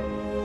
you